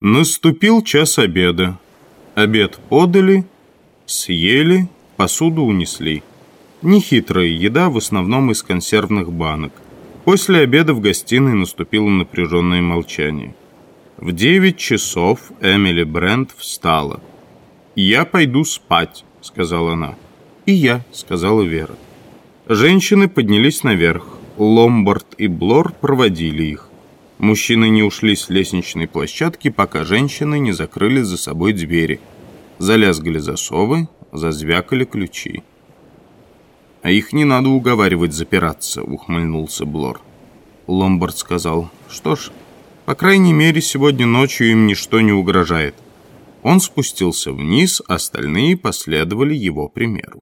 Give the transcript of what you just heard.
Наступил час обеда. Обед подали, съели, посуду унесли. Нехитрая еда, в основном из консервных банок. После обеда в гостиной наступило напряженное молчание. В девять часов Эмили Брент встала. «Я пойду спать», — сказала она. «И я», — сказала Вера. Женщины поднялись наверх. Ломбард и Блор проводили их. Мужчины не ушли с лестничной площадки, пока женщины не закрыли за собой двери. Залязгали засовы, зазвякали ключи. «А их не надо уговаривать запираться», — ухмыльнулся Блор. Ломбард сказал, «Что ж, по крайней мере, сегодня ночью им ничто не угрожает». Он спустился вниз, остальные последовали его примеру.